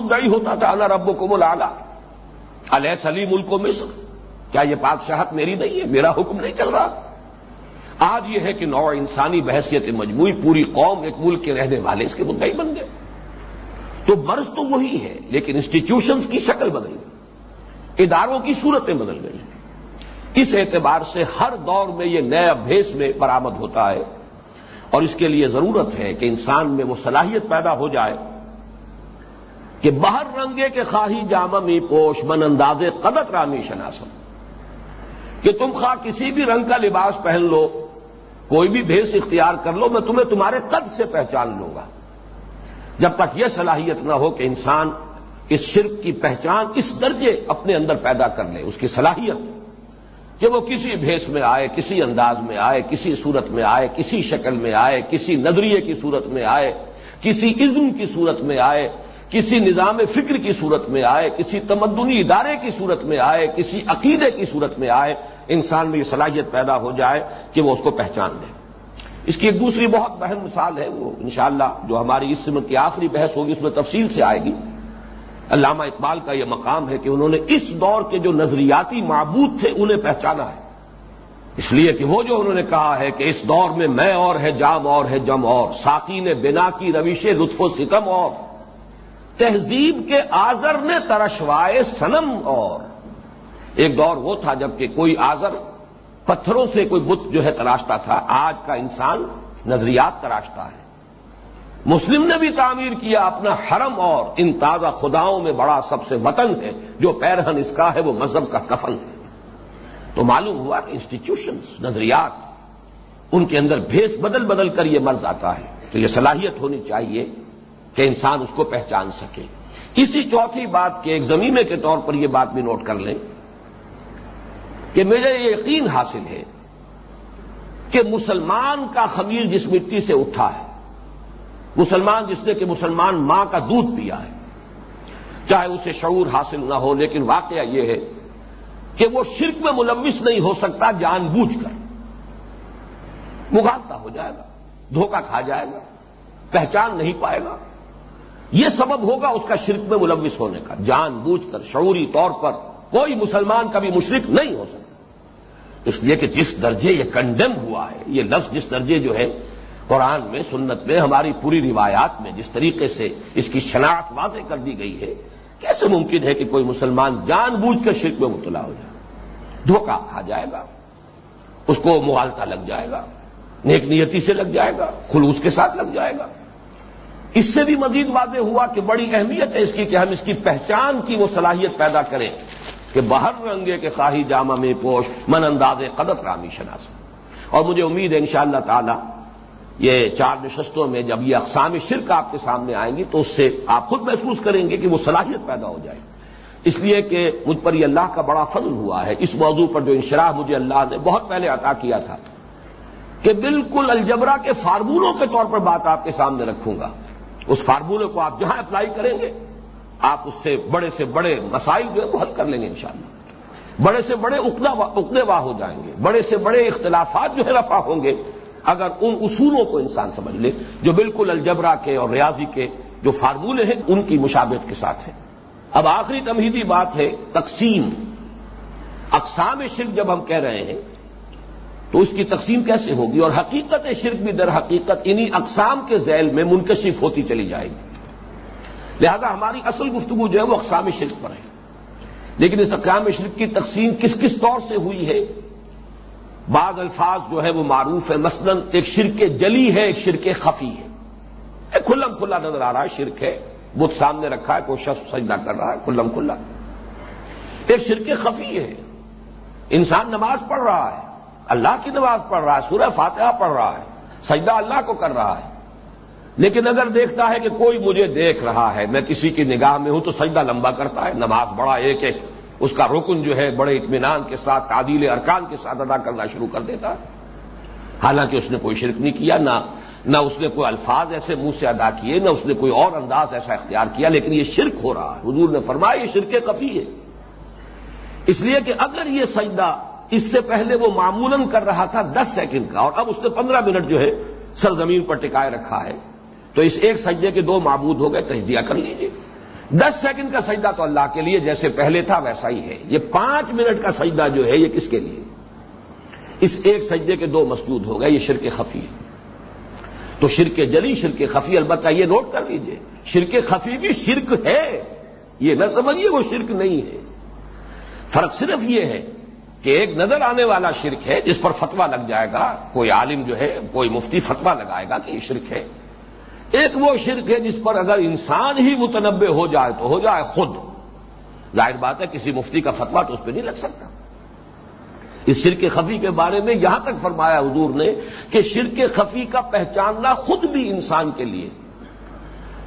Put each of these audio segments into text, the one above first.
مدعی ہوتا تھا، اللہ رب کو ملا علیہ سلیم ملک و مصر۔ کیا یہ بادشاہت میری نہیں ہے؟ میرا حکم نہیں چل رہا۔ آج یہ ہے کہ نو انسانی بحثیت مجموعی پوری قوم ایک ملک کے رہنے والے اس کے مدعی بن گئے۔ تو مرض تو وہی ہے، لیکن انسٹیٹیوشنز کی شکل بدل گئی۔ اداروں کی صورتیں بدل گئی۔ اس اعتبار سے ہر دور میں یہ نئے ابھیس میں برآمد ہوتا ہے۔ اور اس کے لیے ضرورت ہے کہ انسان میں وہ صلاحیت پیدا ہو جائے۔ کہ باہر رنگے کے خواہی جامہ می پوش من انداز قدت رامی شناسم کہ تم خواہ کسی بھی رنگ کا لباس پہن لو، کوئی بھی بھیس اختیار کر لو، میں تمہیں تمہارے قد سے پہچان لوں گا۔ جب تک یہ صلاحیت نہ ہو کہ انسان اس شرک کی پہچان اس درجے اپنے اندر پیدا کر لے، اس کی صلاحیت۔ کہ وہ کسی بھیس میں آئے، کسی انداز میں آئے، کسی صورت میں آئے، کسی شکل میں آئے، کسی نظریے کی صورت میں آئے، کسی عزم کی صورت میں آئے کسی نظام فکر کی صورت میں آئے، کسی تمدنی ادارے کی صورت میں آئے، کسی عقیدے کی صورت میں آئے، انسان میں یہ صلاحیت پیدا ہو جائے کہ وہ اس کو پہچان لے۔ اس کی ایک دوسری بہت بہن مثال ہے وہ، انشاءاللہ جو ہماری اس سمت کی آخری بحث ہوگی، اس میں تفصیل سے آئے گی۔ علامہ اقبال کا یہ مقام ہے کہ انہوں نے اس دور کے جو نظریاتی معبود تھے، انہیں پہچانا ہے۔ اس لیے کہ وہ جو انہوں نے کہا ہے کہ اس دور میں میں اور ہے، جام اور ہے، جم اور ساقی نے بنا کی روش لطف و ستم اور۔ تہذیب کے آزر نے ترشوائے سنم اور۔ ایک دور وہ تھا جبکہ کوئی آزر پتھروں سے کوئی بت جو ہے تراشتا تھا۔ آج کا انسان نظریات تراشتا ہے۔ مسلم نے بھی تعمیر کیا اپنا حرم اور ان تازہ خداؤں میں بڑا سب سے وطن ہے۔ جو پیرہن اس کا ہے وہ مذہب کا کفن ہے۔ تو معلوم ہوا کہ انسٹیٹیوشنز نظریات، ان کے اندر بھیس بدل بدل کر یہ مرض آتا ہے۔ تو یہ صلاحیت ہونی چاہیے۔ کہ انسان اس کو پہچان سکے۔ اسی چوتھی بات کے ایک زمینے کے طور پر یہ بات بھی نوٹ کر لیں کہ مجھے یہ یقین حاصل ہے کہ مسلمان کا خمیر جس مٹی سے اٹھا ہے، مسلمان جس نے کہ مسلمان ماں کا دودھ پیا ہے، چاہے اسے شعور حاصل نہ ہو، لیکن واقعہ یہ ہے کہ وہ شرک میں ملوث نہیں ہو سکتا، جان بوجھ کر۔ مغالتا ہو جائے گا، دھوکہ کھا جائے گا، پہچان نہیں پائے گا۔ یہ سبب ہوگا اس کا شرک میں ملوث ہونے کا۔ جان بوجھ کر، شعوری طور پر کوئی مسلمان کبھی مشرق نہیں ہو سکتا۔ اس لیے کہ جس درجے یہ کنڈیم ہوا ہے، یہ لفظ جس درجے جو ہے، قرآن میں، سنت میں، ہماری پوری روایات میں جس طریقے سے اس کی شناخت واضح کر دی گئی ہے، کیسے ممکن ہے کہ کوئی مسلمان جان بوجھ کر شرک میں مبتلا ہو جائے؟ دھوکہ کھا جائے گا، اس کو موالتا لگ جائے گا، نیک نیتی سے لگ جائے گا، خلوص کے ساتھ لگ جائے گا۔ اس سے بھی مزید واضح ہوا کہ بڑی اہمیت ہے اس کی کہ ہم اس کی پہچان کی وہ صلاحیت پیدا کریں کہ باہر رنگے کے خواہی جامہ میں پوش من انداز قدت رامی شناس۔ اور مجھے امید ہے انشاءاللہ تعالی یہ چار نشستوں میں جب یہ اقسام شرک آپ کے سامنے آئیں گی تو اس سے آپ خود محسوس کریں گے کہ وہ صلاحیت پیدا ہو جائے۔ اس لیے کہ مجھ پر یہ اللہ کا بڑا فضل ہوا ہے۔ اس موضوع پر جو انشراح مجھے اللہ نے بہت پہلے عطا کیا تھا کہ بالکل الجبرا کے فارمولوں کے طور پر بات آپ کے سامنے رکھوں گا۔ اس فارمولے کو آپ جہاں اپلائی کریں گے، آپ اس سے بڑے سے بڑے مسائل جو ہے وہ حل کر لیں گے انشاءاللہ۔ بڑے سے بڑے اکنے واہ ہو جائیں گے، بڑے سے بڑے اختلافات جو ہے رفع ہوں گے۔ اگر ان اصولوں کو انسان سمجھ لے، جو بالکل الجبرا کے اور ریاضی کے جو فارمولے ہیں، ان کی مشابت کے ساتھ ہیں۔ اب آخری تمہیدی بات ہے تقسیم۔ اقسام شرک جب ہم کہہ رہے ہیں تو اس کی تقسیم کیسے ہوگی؟ اور حقیقت شرک بھی در حقیقت انہی اقسام کے ذیل میں منکشف ہوتی چلی جائے گی۔ لہذا ہماری اصل گفتگو جو ہے وہ اقسام شرک پر ہے۔ لیکن اس اقسام شرک کی تقسیم کس کس طور سے ہوئی ہے؟ بعض الفاظ جو ہے وہ معروف ہے۔ مثلا ایک شرک جلی ہے، ایک شرک خفی ہے۔ ایک کھلم کھلا نظر آ رہا ہے، شرک ہے۔ بت سامنے رکھا ہے، کوئی شخص سجدہ کر رہا ہے، کھلم کھلا۔ ایک شرک خفی ہے۔ انسان نماز پڑھ رہا ہے۔ اللہ کی نماز پڑھ رہا ہے، سورہ فاتحہ پڑھ رہا ہے، سجدہ اللہ کو کر رہا ہے۔ لیکن اگر دیکھتا ہے کہ کوئی مجھے دیکھ رہا ہے، میں کسی کی نگاہ میں ہوں تو سجدہ لمبا کرتا ہے، نماز بڑا ایک ایک اس کا رکن جو ہے بڑے اطمینان کے ساتھ، تعدیل ارکان کے ساتھ ادا کرنا شروع کر دیتا ہے۔ حالانکہ اس نے کوئی شرک نہیں کیا، نہ نہ اس نے کوئی الفاظ ایسے منہ سے ادا کیے، نہ اس نے کوئی اور انداز ایسا اختیار کیا، لیکن یہ شرک ہو رہا ہے۔ حضور نے فرمایا یہ شرک کفی ہے۔ اس لیے کہ اگر یہ سجدہ اس سے پہلے وہ معمولاً کر رہا تھا دس سیکنڈ کا اور اب اس نے پندرہ منٹ جو ہے سرزمین پر ٹکائے رکھا ہے۔ تو اس ایک سجدے کے دو معبود ہو گئے، تجزیہ کر لیجیے دس سیکنڈ کا سجدہ تو اللہ کے لیے جیسے پہلے تھا ویسا ہی ہے۔ یہ پانچ منٹ کا سجدہ جو ہے، یہ کس کے لیے؟ اس ایک سجدے کے دو مسجود ہو گئے، یہ شرک خفی۔ ہے تو شرک جلی، شرک خفی، البتہ یہ نوٹ کر لیجیے، شرک خفی بھی شرک ہے۔ یہ نہ سمجھیے وہ شرک نہیں ہے۔ فرق صرف یہ ہے کہ ایک نظر آنے والا شرک ہے جس پر فتوا لگ جائے گا، کوئی عالم جو ہے، کوئی مفتی فتوا لگائے گا کہ یہ شرک ہے۔ ایک وہ شرک ہے جس پر اگر انسان ہی متنبع ہو جائے تو ہو جائے خود۔ ظاہر بات ہے کسی مفتی کا فتوا تو اس پہ نہیں لگ سکتا۔ اس شرک خفی کے بارے میں یہاں تک فرمایا حضور نے کہ شرک خفی کا پہچاننا خود بھی انسان کے لیے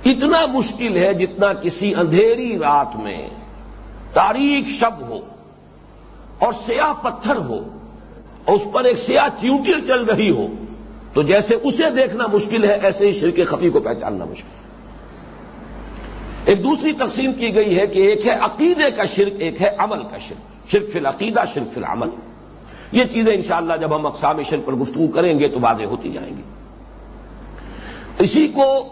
اتنا مشکل ہے جتنا کسی اندھیری رات میں تاریخ شب ہو۔ اور سیاہ پتھر ہو اور اس پر ایک سیاہ چیوٹی چل رہی ہو، تو جیسے اسے دیکھنا مشکل ہے، ایسے ہی شرک خفی کو پہچاننا مشکل ہے۔ ایک دوسری تقسیم کی گئی ہے کہ ایک ہے عقیدے کا شرک، ایک ہے عمل کا شرک۔ شرک فی العقیدہ، شرک فی العمل۔ یہ چیزیں انشاءاللہ جب ہم اقسام شرک پر گفتگو کریں گے تو واضح ہوتی جائیں گی۔ اسی کو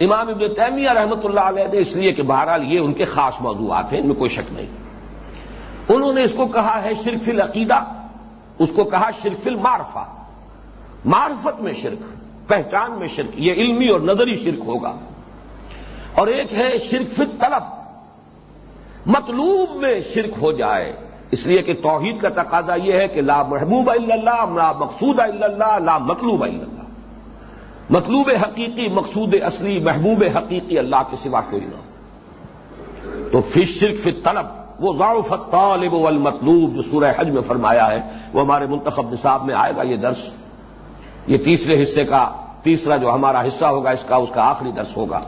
امام ابن تیمیہ رحمۃ اللہ علیہ نے اس لیے کہ بہرحال یہ ان کے خاص موضوعات ہیں، ان میں کوئی شک نہیں۔ انہوں نے اس کو کہا ہے شرک فی العقیدہ، اس کو کہا شرک فی المعرفہ۔ معرفت میں شرک، پہچان میں شرک، یہ علمی اور نظری شرک ہوگا۔ اور ایک ہے شرک فی طلب مطلوب میں شرک ہو جائے۔ اس لیے کہ توحید کا تقاضا یہ ہے کہ لا محبوب اللہ، لا مقصود اللہ، لا مطلوب اللہ۔ مطلوب حقیقی، مقصود اصلی، محبوب حقیقی، اللہ کے سوا کوئی نہ تو فش شرک فی طلب وہ ضعف طالب والمطلوب جو سورہ حج میں فرمایا ہے، وہ ہمارے منتخب نصاب میں آئے گا، یہ درس، یہ تیسرے حصے کا، تیسرا جو ہمارا حصہ ہوگا، اس کا اس کا آخری درس ہوگا۔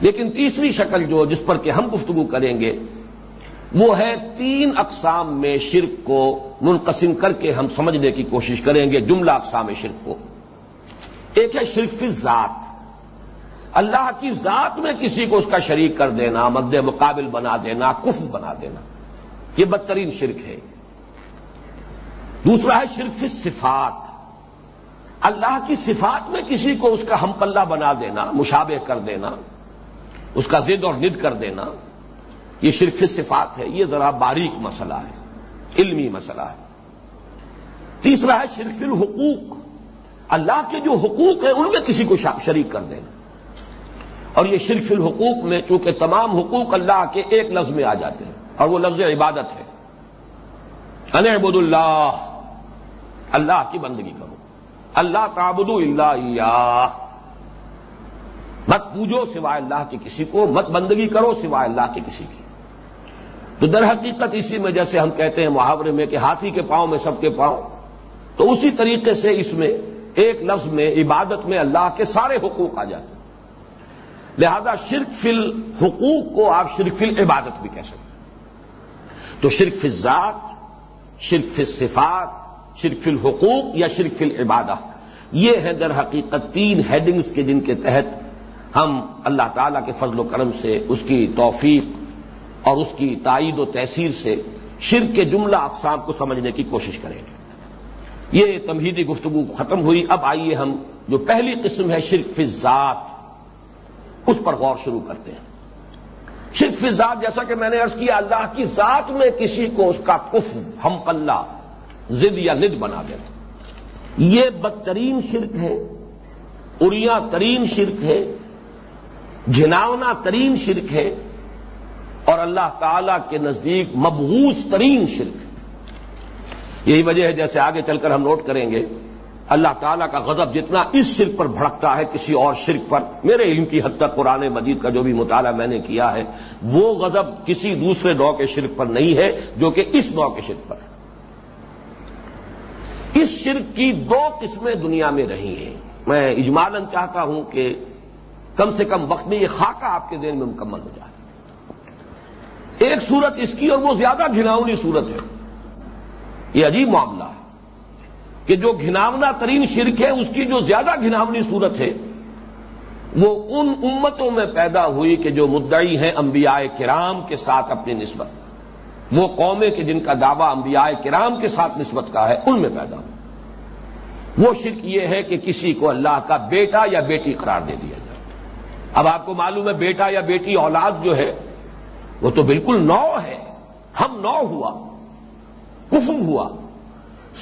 لیکن تیسری شکل جو، جس پر کہ ہم گفتگو کریں گے، وہ ہے تین اقسام میں شرک کو منقسم کر کے ہم سمجھنے کی کوشش کریں گے، جملہ اقسام شرک کو۔ ایک ہے شرک فی ذات اللہ کی ذات میں کسی کو اس کا شریک کر دینا، مد مقابل بنا دینا کف بنا دینا، یہ بدترین شرک ہے۔ دوسرا ہے شرک صفات۔ اللہ کی صفات میں کسی کو اس کا ہم پلہ بنا دینا، مشابہ کر دینا، اس کا ضد اور ند کر دینا، یہ شرف صفات ہے۔ یہ ذرا باریک مسئلہ ہے، علمی مسئلہ ہے۔ تیسرا ہے شرف الحقوق۔ اللہ کے جو حقوق ہیں، ان میں کسی کو شریک کر دینا۔ اور یہ شرف الحقوق میں چونکہ تمام حقوق اللہ کے ایک لفظ میں آ جاتے ہیں اور وہ لفظ عبادت ہے۔ انعبد اللہ اللہ کی بندگی کرو۔ اللہ تعبدو اللہ مت پوجو سوائے اللہ کے کسی کو، مت بندگی کرو سوائے اللہ کے کسی کی۔ تو در حقیقت اسی میں جیسے ہم کہتے ہیں محاورے میں کہ ہاتھی کے پاؤں میں سب کے پاؤں، تو اسی طریقے سے اس میں ایک لفظ میں عبادت میں اللہ کے سارے حقوق آ جاتے ہیں۔ لہذا شرک فل حقوق کو آپ شرک فل عبادت بھی کہہ سکتے ہیں۔ تو شرک فل ذات شرک فل صفات شرک فل حقوق یا شرک فل عبادہ یہ ہے در حقیقت تین ہیڈنگز کے جن کے تحت ہم اللہ تعالی کے فضل و کرم سے، اس کی توفیق اور اس کی تائید و تحصیل سے شرک کے جملہ اقسام کو سمجھنے کی کوشش کریں گے۔ یہ تمہیدی گفتگو ختم ہوئی۔ اب آئیے ہم جو پہلی قسم ہے شرک فی ذات اس پر غور شروع کرتے ہیں۔ شرک فی ذات جیسا کہ میں نے ارض کیا، اللہ کی ذات میں کسی کو اس کا کف ہم پلہ زد یا ند بنا دینا یہ بدترین شرک ہے اریا ترین شرک ہے گھناونا ترین شرک ہے، اور اللہ تعالی کے نزدیک مبغوث ترین شرک ہے۔ یہی وجہ ہے جیسے آگے چل کر ہم نوٹ کریں گے۔ اللہ تعالیٰ کا غضب جتنا اس شرک پر بھڑکتا ہے، کسی اور شرک پر، میرے علم کی حد تک قرآن مجید کا جو بھی مطالعہ میں نے کیا ہے، وہ غضب کسی دوسرے نو کے شرک پر نہیں ہے جو کہ اس نو کے شرک پر ہے۔ اس شرک کی دو قسمیں دنیا میں رہی ہیں۔ میں اجمالن چاہتا ہوں کہ کم سے کم وقت میں یہ خاکہ آپ کے ذہن میں مکمل ہو جائے۔ ایک صورت اس کی اور وہ زیادہ گھناونی صورت ہے۔ یہ عجیب معاملہ ہے۔ کہ جو گھناونا ترین شرک ہے، اس کی جو زیادہ گھناونی صورت ہے، وہ ان امتوں میں پیدا ہوئی کہ جو مدعی ہیں انبیاء کرام کے ساتھ اپنی نسبت۔ وہ قومیں کہ جن کا دعویٰ انبیاء کرام کے ساتھ نسبت کا ہے، ان میں پیدا ہو وہ شرک یہ ہے کہ کسی کو اللہ کا بیٹا یا بیٹی قرار دے دیا جائے۔ اب آپ کو معلوم ہے، بیٹا یا بیٹی اولاد جو ہے، وہ تو بالکل نو ہے۔ ہم نو ہوا کفو ہوا۔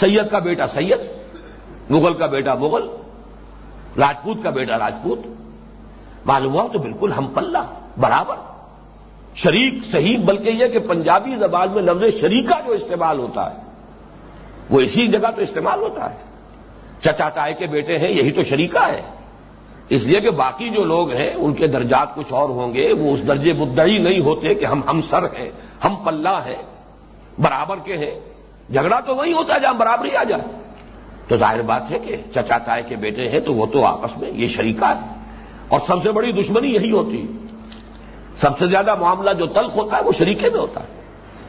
سید کا بیٹا سید، مغل کا بیٹا مغل، راجپوت کا بیٹا راجپوت۔ معلوم ہوا تو بالکل ہم پلہ، برابر۔ شریک صحیح، بلکہ یہ کہ پنجابی زبان میں لفظ شریکہ جو استعمال ہوتا ہے، وہ اسی جگہ تو استعمال ہوتا ہے۔ چچا تائے کے بیٹے ہیں، یہی تو شریکہ ہے۔ اس لیے کہ باقی جو لوگ ہیں، ان کے درجات کچھ اور ہوں گے، وہ اس درجے مدعی نہیں ہوتے کہ ہم ہم سر ہیں، ہم پلہ ہیں، برابر کے ہیں۔ جھگڑا تو وہی ہوتا ہے جہاں برابری آ جائے۔ تو ظاہر بات ہے کہ چچا تائے کے بیٹے ہیں تو وہ تو آپس میں یہ شریکہ ہے اور سب سے بڑی دشمنی یہی ہوتی ہے۔ سب سے زیادہ معاملہ جو تلخ ہوتا ہے وہ شریکے میں ہوتا ہے۔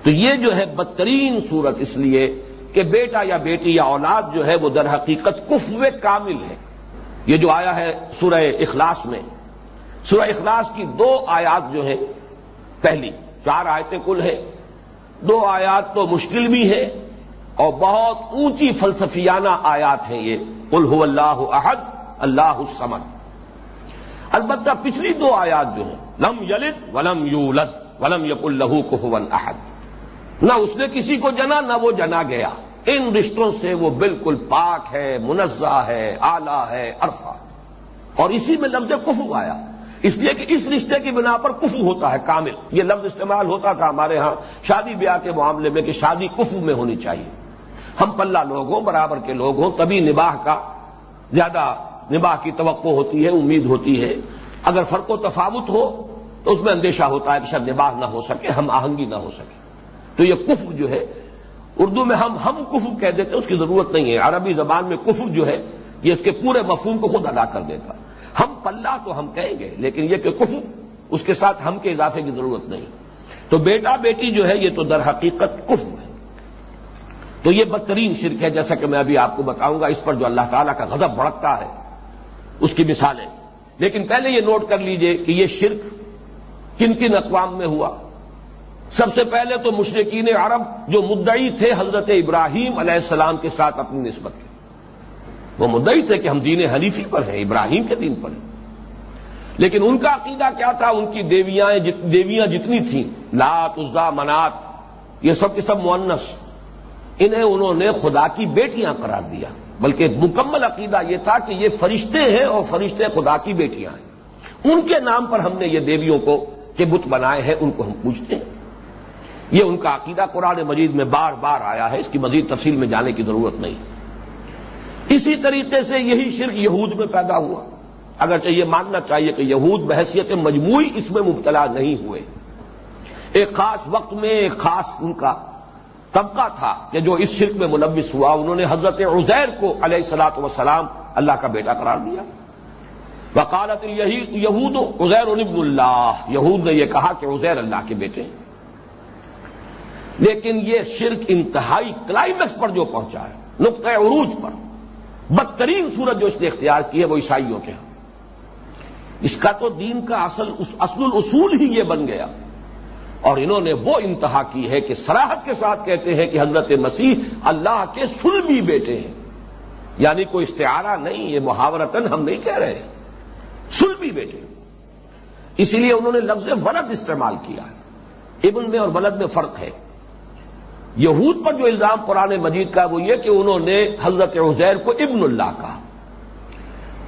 تو یہ جو ہے بدترین صورت اس لیے کہ بیٹا یا بیٹی یا اولاد جو ہے وہ در حقیقت کفو کامل ہے۔ یہ جو آیا ہے سورہ اخلاص میں۔ سورہ اخلاص کی دو آیات جو ہیں، پہلی، چار آیتیں کل ہیں۔ دو آیات تو مشکل بھی ہیں۔ اور بہت اونچی فلسفیانہ آیات ہیں یہ۔ کل ہو اللہ احد، اللہ السمد البتہ پچھلی دو آیات جو ہیں، لم یلد ولم یولد ولم یق اللہ کو احد۔ نہ اس نے کسی کو جنا، نہ وہ جنا گیا۔ ان رشتوں سے وہ بالکل پاک ہے، منزہ ہے آلہ ہے، عرفہ۔ اور اسی میں لفظ کفو آیا۔ اس لیے کہ اس رشتے کی بنا پر کفو ہوتا ہے کامل۔ یہ لفظ استعمال ہوتا تھا ہمارے ہاں شادی بیاہ کے معاملے میں کہ شادی کفو میں ہونی چاہیے۔ ہم پلہ لوگ ہوں، برابر کے لوگ ہوں، تبھی نباہ کا زیادہ نباہ کی توقع ہوتی ہے، امید ہوتی ہے۔ اگر فرق و تفاوت ہو تو اس میں اندیشہ ہوتا ہے کہ شاید نباہ نہ ہو سکے، ہم آہنگی نہ ہو سکے۔ تو یہ کف جو ہے، اردو میں ہم ہم کفو کہہ دیتے ہیں، اس کی ضرورت نہیں ہے۔ عربی زبان میں کفو جو ہے، یہ اس کے پورے مفہوم کو خود ادا کر دیتا۔ ہم پلہ تو ہم کہیں گے، لیکن یہ کہ کفو اس کے ساتھ ہم کے اضافے کی ضرورت نہیں۔ تو بیٹا بیٹی جو ہے، یہ تو در حقیقت کفو ہے۔ تو یہ بدترین شرک ہے جیسا کہ میں ابھی آپ کو بتاؤں گا اس پر جو اللہ تعالیٰ کا غضب بڑھتا ہے، اس کی مثالیں۔ لیکن پہلے یہ نوٹ کر لیجیے کہ یہ شرک کن کن اقوام میں ہوا۔ سب سے پہلے تو مشرقین عرب جو مدعی تھے حضرت ابراہیم علیہ السلام کے ساتھ اپنی نسبت کے۔ وہ مدعی تھے کہ ہم دین حنیفی پر ہیں، ابراہیم کے دین پر ہیں۔ لیکن ان کا عقیدہ کیا تھا؟ ان کی دیویاں دیویاں جتنی تھیں، لات، عزا، منات، یہ سب کے سب مونس انہیں انہوں نے خدا کی بیٹیاں قرار دیا۔ بلکہ مکمل عقیدہ یہ تھا کہ یہ فرشتے ہیں اور فرشتے خدا کی بیٹیاں ہیں۔ ان کے نام پر ہم نے یہ دیویوں کو کہ بت بنائے ہیں، ان کو ہم پوچھتے ہیں۔ یہ ان کا عقیدہ قرآن مجید میں بار بار آیا ہے، اس کی مزید تفصیل میں جانے کی ضرورت نہیں۔ اسی طریقے سے یہی شرک یہود میں پیدا ہوا۔ اگرچہ یہ ماننا چاہیے کہ یہود بحثیت مجموعی اس میں مبتلا نہیں ہوئے۔ ایک خاص وقت میں ایک خاص ان کا طبقہ تھا کہ جو اس شرک میں ملوث ہوا، انہوں نے حضرت عزیر کو علیہ السلاط وسلام اللہ کا بیٹا قرار دیا۔ وکالت یہود عزیر ابن اللہ۔ یہود نے یہ کہا کہ عزیر اللہ کے بیٹے ہیں۔ لیکن یہ شرک انتہائی کلائمیکس پر جو پہنچا ہے، نقطۂ عروج پر، بدترین صورت جو اس نے اختیار کی ہے وہ عیسائیوں کے ہاں۔ اس کا تو دین کا اصل اصل الاصول ہی یہ بن گیا۔ اور انہوں نے وہ انتہا کی ہے کہ سراحت کے ساتھ کہتے ہیں کہ حضرت مسیح اللہ کے سلمی بیٹے ہیں۔ یعنی کوئی استعارہ نہیں، یہ محاورتن ہم نہیں کہہ رہے۔ سلمی بیٹے۔ اسی لیے انہوں نے لفظ ولد استعمال کیا۔ ابن میں اور ولد میں فرق ہے۔ یہود پر جو الزام قرآن مجید کا وہ یہ کہ انہوں نے حضرت عزیر کو ابن اللہ کہا۔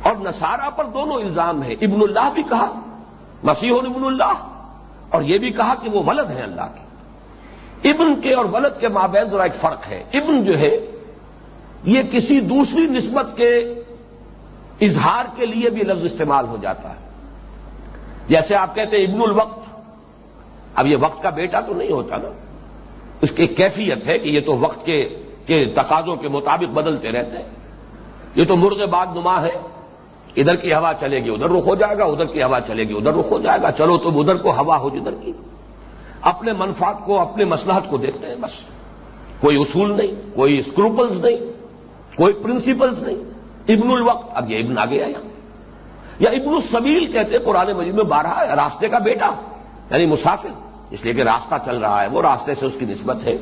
اور نصارہ پر دونوں الزام ہیں۔ ابن اللہ بھی کہا، مسیح ابن اللہ۔ اور یہ بھی کہا کہ وہ ولد ہے اللہ کے۔ ابن کے اور ولد کے مابین ذرا ایک فرق ہے۔ ابن جو ہے، یہ کسی دوسری نسبت کے اظہار کے لیے بھی لفظ استعمال ہو جاتا ہے۔ جیسے آپ کہتے ہیں ابن الوقت، اب یہ وقت کا بیٹا تو نہیں ہوتا نا۔ اس کی کیفیت ہے کہ یہ تو وقت کے کے تقاضوں کے مطابق بدلتے رہتے ہیں۔ یہ تو مرغ بعد نما ہے۔ ادھر کی ہوا چلے گی، ادھر رخ ہو جائے گا، ادھر کی ہوا چلے گی، ادھر رخ ہو جائے گا۔ چلو تم ادھر کو ہوا ہو جدھر کی۔ اپنے منفات کو اپنے مسلحت کو دیکھتے ہیں بس۔ کوئی اصول نہیں، کوئی اسکروپلز نہیں، کوئی پرنسپلز نہیں۔ ابن الوقت، اب یہ ابن آ گیا یہاں یا ابن السبیل کہتے قرآن مجید میں بارہ راستے کا بیٹا یعنی مسافر۔ اس لیے کہ راستہ چل رہا ہے، وہ راستے سے اس کی نسبت ہے۔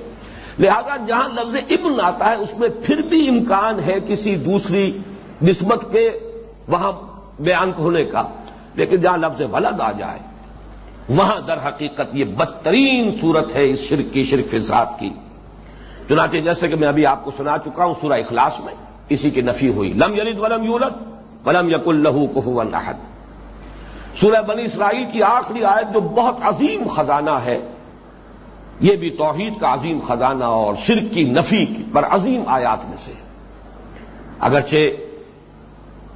لہذا جہاں لفظ ابن آتا ہے، اس میں پھر بھی امکان ہے کسی دوسری نسبت کے وہاں بیان ہونے کا، لیکن جہاں لفظ ولد آ جائے، وہاں در حقیقت یہ بدترین صورت ہے اس شرک کی، شرک فساد کی۔ چنانچہ جیسے کہ میں ابھی آپ کو سنا چکا ہوں سورہ اخلاص میں، اسی کی نفی ہوئی۔ لم یلد ولم یولد ولم یق اللہ کفو احد۔ سورہ بنی اسرائیل کی آخری آیت جو بہت عظیم خزانہ ہے، یہ بھی توحید کا عظیم خزانہ اور شرک کی نفی پر عظیم آیات میں سے۔ اگرچہ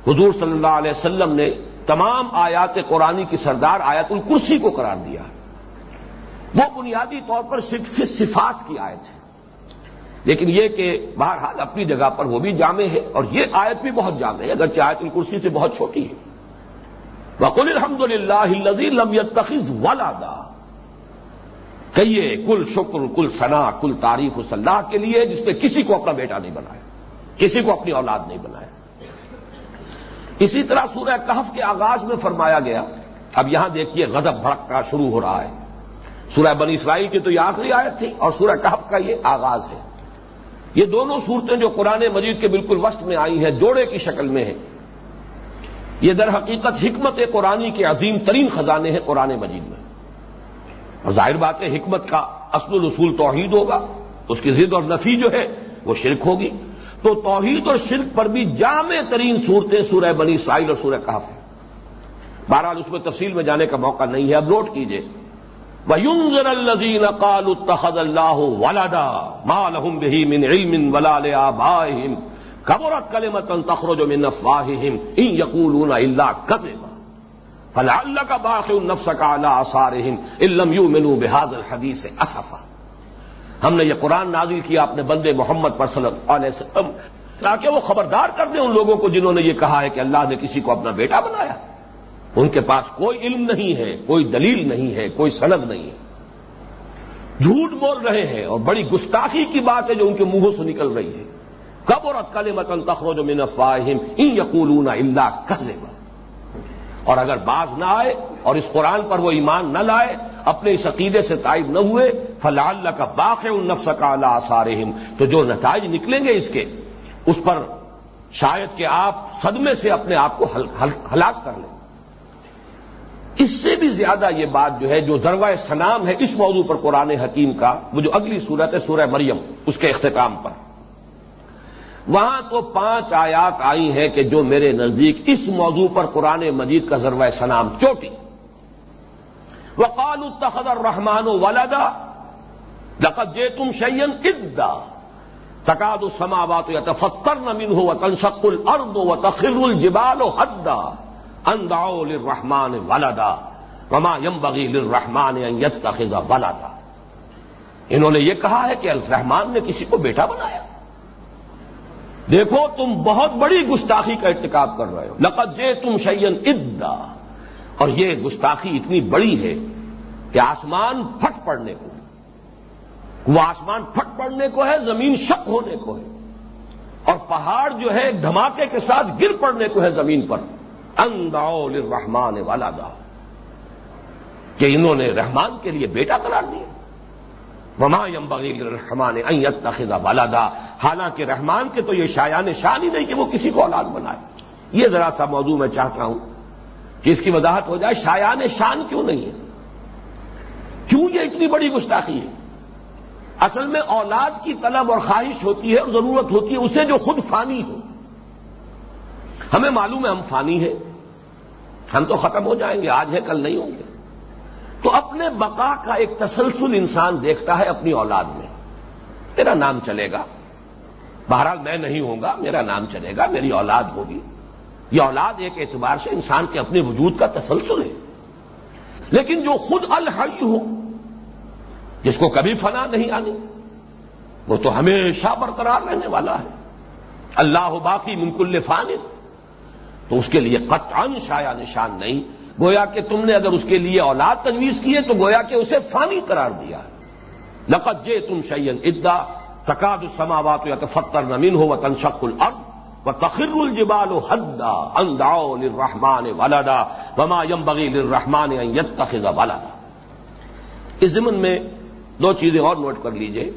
حضور صلی اللہ علیہ وسلم نے تمام آیات قرآنی کی سردار آیت الکرسی کو قرار دیا وہ بنیادی طور پر صرف صفات کی آیت ہے۔ لیکن یہ کہ بہرحال اپنی جگہ پر وہ بھی جامع ہے اور یہ آیت بھی بہت جامع ہے، اگرچہ آیت الکرسی سے بہت چھوٹی ہے۔ وقل الحمد للہ لم يتخذ ولادا کہیے، کل شکر، کل ثنا کل تعریف اس اللہ کے لیے جس نے کسی کو اپنا بیٹا نہیں بنایا، کسی کو اپنی اولاد نہیں بنایا۔ اسی طرح سورہ کہف کے آغاز میں فرمایا گیا، اب یہاں دیکھیے غضب بھڑکنا شروع ہو رہا ہے۔ سورہ بنی اسرائیل کی تو یہ آخری آیت تھی اور سورہ کہف کا یہ آغاز ہے۔ یہ دونوں صورتیں جو قرآن مجید کے بالکل وسط میں آئی ہیں، جوڑے کی شکل میں ہیں۔ یہ در حقیقت حکمت قرآنی کے عظیم ترین خزانے ہیں قرآن مجید میں۔ اور ظاہر بات ہے، حکمت کا اصل الرسول توحید ہوگا، اس کی ضد اور نفی جو ہے وہ شرک ہوگی۔ تو توحید اور شرک پر بھی جامع ترین صورتیں سورہ بنی سائل اور سورہ کہف ہیں۔ بہرحال اس میں تفصیل میں جانے کا موقع نہیں ہے، اب نوٹ کیجیے وَيُنذِرَ الَّذِينَ قَالُوا اتَّخَذَ اللَّهُ وَلَدًا مَا لَهُم بِهِ مِنْ عِلْمٍ وَلَا لِآبَائِهِمْ كَبُرَتْ كَلِمَةً تَخْرُجُ مِنْ أَفْوَاهِهِمْ إِنْ يَقُولُونَ إِلَّا كَذِبًا۔ فَلَعَلَّكَ بَاخِعٌ نَفْسَكَ عَلَىٰ آثَارِهِمْ إِن لَّمْ يُؤْمِنُوا بِهَٰذَا الْحَدِيثِ أَسَفًا۔ ہم نے یہ قرآن نازل کیا اپنے بندے محمد پر صلی اللہ علیہ وسلم تاکہ وہ خبردار کر دیں ان لوگوں کو جنہوں نے یہ کہا ہے کہ اللہ نے کسی کو اپنا بیٹا بنایا۔ ان کے پاس کوئی علم نہیں ہے، کوئی دلیل نہیں ہے، کوئی سند نہیں۔ ہے جھوٹ بول رہے ہیں اور بڑی گستاخی کی بات ہے جو ان کے منہوں سے نکل رہی ہے۔ کب اور اکل متن تخرو جو من فاہم ان یقول اللہ کزے اور اگر باز نہ آئے اور اس قرآن پر وہ ایمان نہ لائے، اپنے اس عقیدے سے تائب نہ ہوئے فلا اللہ کا باق ان نفس کا اللہ آسارہم تو جو نتائج نکلیں گے اس کے، اس پر شاید کہ آپ صدمے سے اپنے آپ کو ہلاک کر لیں۔ اس سے بھی زیادہ یہ بات جو ہے، جو ذروہ سلام ہے اس موضوع پر قرآن حکیم کا، وہ جو اگلی صورت ہے سورہ مریم، اس کے اختتام پر۔ وہاں تو پانچ آیات آئی ہیں کہ جو میرے نزدیک اس موضوع پر قرآن مجید کا ذروہ سلام چوٹی۔ وقال التخذ الرحمان ولدا لقد جے تم شیئن ادا تقاد السماوات یتفطرن منه وتنشق الارض وتخر الجبال حدا انداؤ للرحمن ولدا وما ينبغي للرحمن ان يتخذ ولدا انہوں نے یہ کہا ہے کہ الرحمان نے کسی کو بیٹا بنایا دیکھو تم بہت بڑی گستاخی کا ارتکاب کر رہے ہو لقد جے تم شیئن ادا اور یہ گستاخی اتنی بڑی ہے کہ آسمان پھٹ پڑنے کو وہ آسمان پھٹ پڑنے کو ہے، زمین شک ہونے کو ہے۔ اور پہاڑ جو ہے ایک دھماکے کے ساتھ گر پڑنے کو ہے زمین پر۔ انداؤ رحمان والا دا کہ انہوں نے رحمان کے لیے بیٹا قرار دیا۔ وما یم بغیر رحمان ایت نخذا والا دا حالانکہ رحمان کے تو یہ شایان شان ہی نہیں کہ وہ کسی کو اولاد بنائے۔ یہ ذرا سا موضوع میں چاہتا ہوں کہ اس کی وضاحت ہو جائے، شایان شان کیوں نہیں ہے؟ کیوں یہ اتنی بڑی گستاخی ہے؟ اصل میں اولاد کی طلب اور خواہش ہوتی ہے اور ضرورت ہوتی ہے، اسے جو خود فانی ہو۔ ہمیں معلوم ہے ہم فانی ہیں۔ ہم تو ختم ہو جائیں گے، آج ہے، کل نہیں ہوں گے۔ تو اپنے بقا کا ایک تسلسل انسان دیکھتا ہے اپنی اولاد میں۔ میرا نام چلے گا۔ بہرحال میں نہیں ہوں گا، میرا نام چلے گا، میری اولاد ہوگی۔ یہ اولاد ایک اعتبار سے انسان کے اپنے وجود کا تسلسل ہے۔ لیکن جو خود الحی ہو جس کو کبھی فنا نہیں آنی، وہ تو ہمیشہ برقرار رہنے والا ہے۔ اللہ باقی منکل فان، تو اس کے لیے قطعا شایا نشان نہیں۔ گویا کہ تم نے اگر اس کے لیے اولاد تجویز کی ہے، تو گویا کہ اسے فانی قرار دیا ہے۔ لقت جے تم شعین ادا تقاد السماوات یا فتر نمین ہو و تنشق الب و تخر الجبال حدا انداؤ رحمان والادا وما یم بغیل رحمان یت تخذ اس زمن میں دو چیزیں اور نوٹ کر لیجیے۔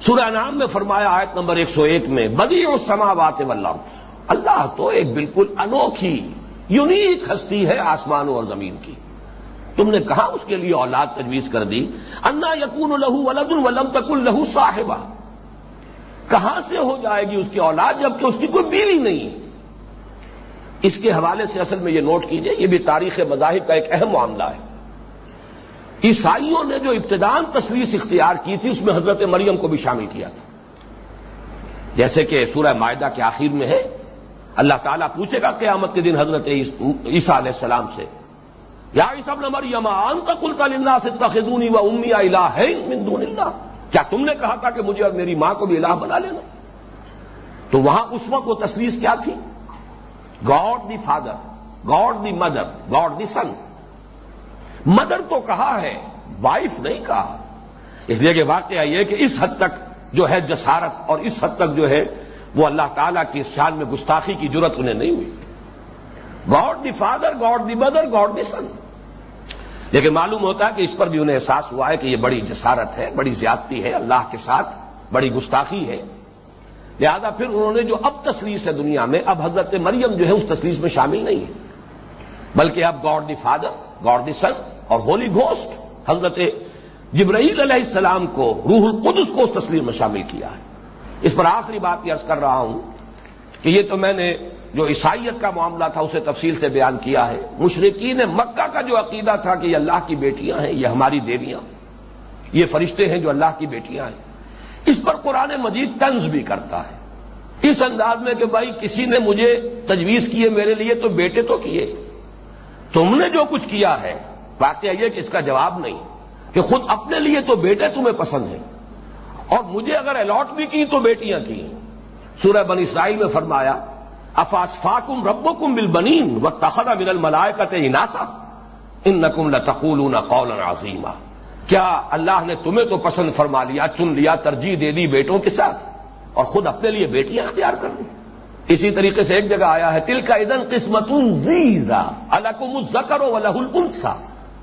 سورہ نام میں فرمایا آیت نمبر ایک سو ایک میں، بدی و سماوات والارض۔ اللہ تو ایک بالکل انوکھی، یونیک ہستی ہے آسمانوں اور زمین کی۔ تم نے کہا اس کے لیے اولاد تجویز کر دی؟ انا یقون لہو ولد الولم تک الہو صاحبہ۔ کہاں سے ہو جائے گی اس کی اولاد جبکہ اس کی کوئی بیوی نہیں؟ اس کے حوالے سے اصل میں یہ نوٹ کیجیے، یہ بھی تاریخ مذاہب کا ایک اہم معاملہ ہے۔ عیسائیوں نے جو ابتدان تصویر اختیار کی تھی، اس میں حضرت مریم کو بھی شامل کیا تھا۔ جیسے کہ سورہ معاہدہ کے آخر میں ہے، اللہ تعالیٰ پوچھے گا قیامت کے دن حضرت عیسیٰ علیہ السلام سے، یا سب نے مریم انت قلت للناس سے تخدونی و امیا الہ من اللہ۔ کیا تم نے کہا تھا کہ مجھے اور میری ماں کو بھی الہ بنا لینا؟ تو وہاں اس وقت وہ تصویر کیا تھی؟ God the father, God the mother, God the son. Mother تو کہا ہے، وائف نہیں کہا۔ اس لیے کہ واقعہ یہ کہ اس حد تک جو ہے جسارت اور اس حد تک جو ہے وہ اللہ تعالیٰ کی اس شان میں گستاخی کی ضرورت انہیں نہیں ہوئی۔ God the father, God the mother, God the son. لیکن معلوم ہوتا ہے کہ اس پر بھی انہیں احساس ہوا ہے کہ یہ بڑی جسارت ہے، بڑی زیادتی ہے، اللہ کے ساتھ بڑی گستاخی ہے۔ لہذا پھر انہوں نے جو اب تصویر ہے دنیا میں، اب حضرت مریم جو ہے اس تصویر میں شامل نہیں ہے۔ بلکہ اب God the father, God the son اور ہولی گھوسٹ حضرت جبرائیل علیہ السلام کو روح القدس کو اس تصویر میں شامل کیا ہے۔ اس پر آخری بات یہ عرض کر رہا ہوں کہ یہ تو میں نے جو عیسائیت کا معاملہ تھا اسے تفصیل سے بیان کیا ہے۔ مشرقین مکہ کا جو عقیدہ تھا کہ یہ اللہ کی بیٹیاں ہیں، یہ ہماری دیویاں، یہ فرشتے ہیں جو اللہ کی بیٹیاں ہیں۔ اس پر قرآن مجید طنز بھی کرتا ہے۔ اس انداز میں کہ بھائی کسی نے مجھے تجویز کیے میرے لیے تو بیٹے تو کیے۔ تم نے جو کچھ کیا ہے واقعہ یہ کہ اس کا جواب نہیں کہ خود اپنے لیے تو بیٹے تمہیں پسند ہیں اور مجھے اگر الاٹ بھی کی تو بیٹیاں کی سورہ بن اسرائیل میں فرمایا افاس فاکم رب کم بل بنین و تخرا من الملائے اناسا ان نقم لتقول کیا اللہ نے تمہیں تو پسند فرما لیا، چن لیا، ترجیح دے دی بیٹوں کے ساتھ اور خود اپنے لیے بیٹیاں اختیار کر لی اسی طریقے سے ایک جگہ آیا ہے تل کا ادن قسمت زیزا، الکم الزکر و لہ السا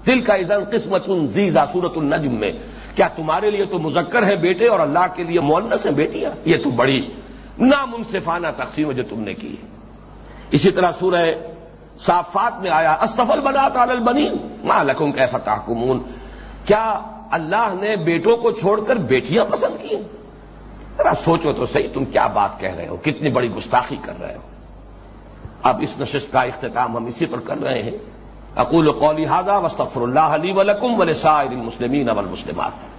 دل کا ادن قسمت زیزا سورت النجم میں۔ کیا تمہارے لیے تو مذکر ہے بیٹے اور اللہ کے لیے مونس ہیں بیٹیاں؟ یہ تو بڑی نامنصفانہ تقسیم جو تم نے کی اسی طرح سورہ صافات میں آیا استفل بنا تال بنی ماں لکھوں کے فتح کیا اللہ نے بیٹوں کو چھوڑ کر بیٹیاں پسند کی ذرا سوچو تو صحیح، تم کیا بات کہہ رہے ہو؟ کتنی بڑی گستاخی کر رہے ہو۔ اب اس نشست کا اختتام ہم اسی پر کر رہے ہیں۔ اقول قولی هذا واستغفر اللہ علی ولکم ولسائر المسلمين والمسلمات.